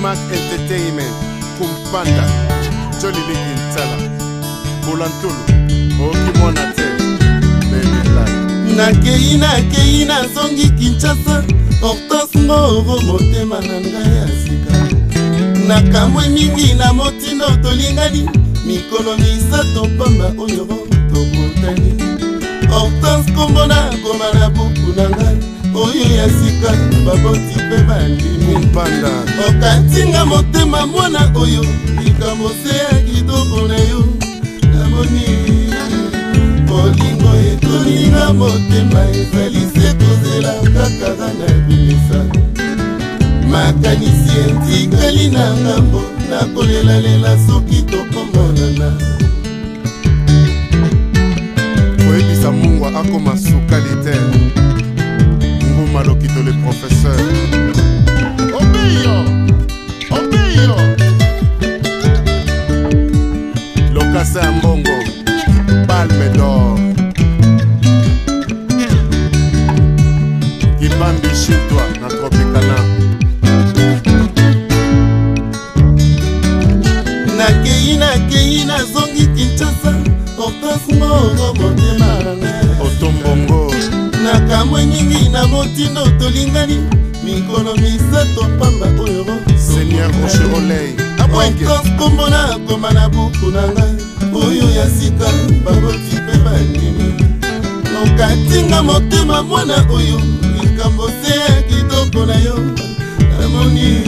imac entertainment kumpanda jolilingintala bulantulu okimona te nakei nakei nazongi kinshasa hortense moro motema na ngai ya sika nakamwe mingi na motindo tolingani mikolo misato pamba oyo tokutani hortense kombo nakoma na buku na ngai oyo ya sika baboti mpe balimi mpanda okantinga motema mwana oyo likambo se ya kitoko na yo namoni olingo etolinga motema ezali se kozela kaka na bimisa makanisi etikali na ngambo nakolelalela soki tokomonana koyebisa mungwa akoma sukali te malokito le professeur obeyo obeyo lokasa ya mbongo palme dor kibambi chitwa na tropicana nakei nakei nazongi kinshasa ortas moro motema otombongo na kamwe nyingi na motindo tolingani mikolo misato pamba oyo bosoenkos nkombo na koma na buku na nga oyo ya sika baboti mpe balimi nokatinga motema mwana oyo likambo te ya kitoko na yo namoni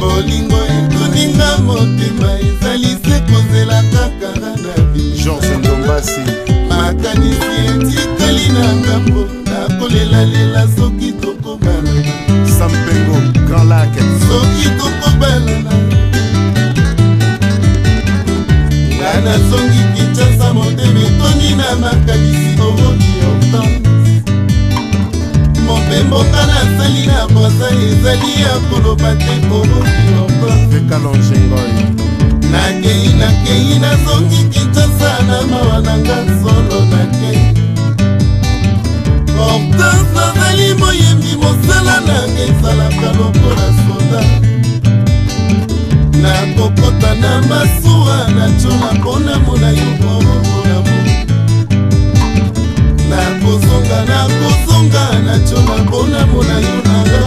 bolingo ekoninga motema ezali se kozela kaka na bi nakanisi etikali na ngambo nakolelalela soki tokobalana sampengo grand lac soki tokobalana nga nazongi kinshasa motema etoni na makanisi owoki hortense mobemboka nasali na boasa ezali ya koloba te owoki hortense ekalonjengoi nakei nakei nazongi kitosana mawa nanga solo nakei hortense azali moyembi mosala nanga ezalaka lokola soda nakokota na masuwa nacola mpona mona yo koolamu nakozonga nakozonga nacola mpona mona yo nanga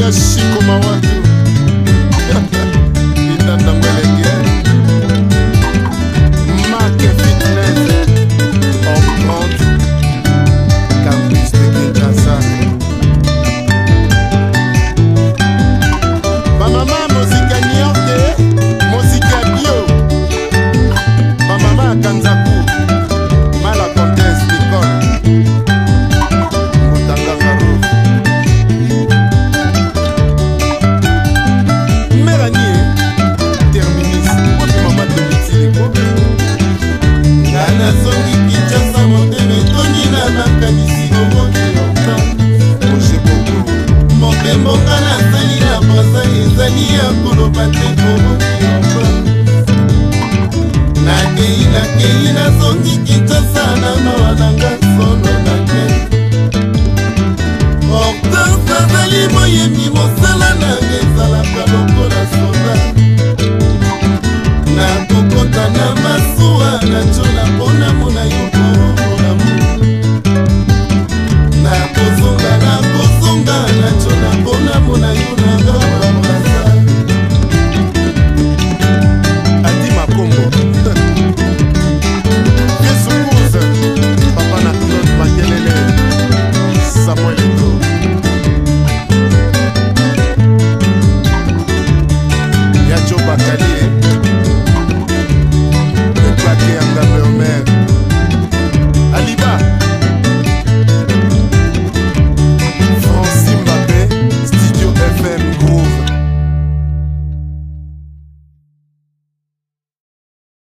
yashikomawati nazali ya koloba te komoniyamba nakei nakei nazongi kinshasa na mawa nanga solo na te hortense azali moyembi mosala nanga ezalaka lokola soda nakokota na masuwa na tona mponamona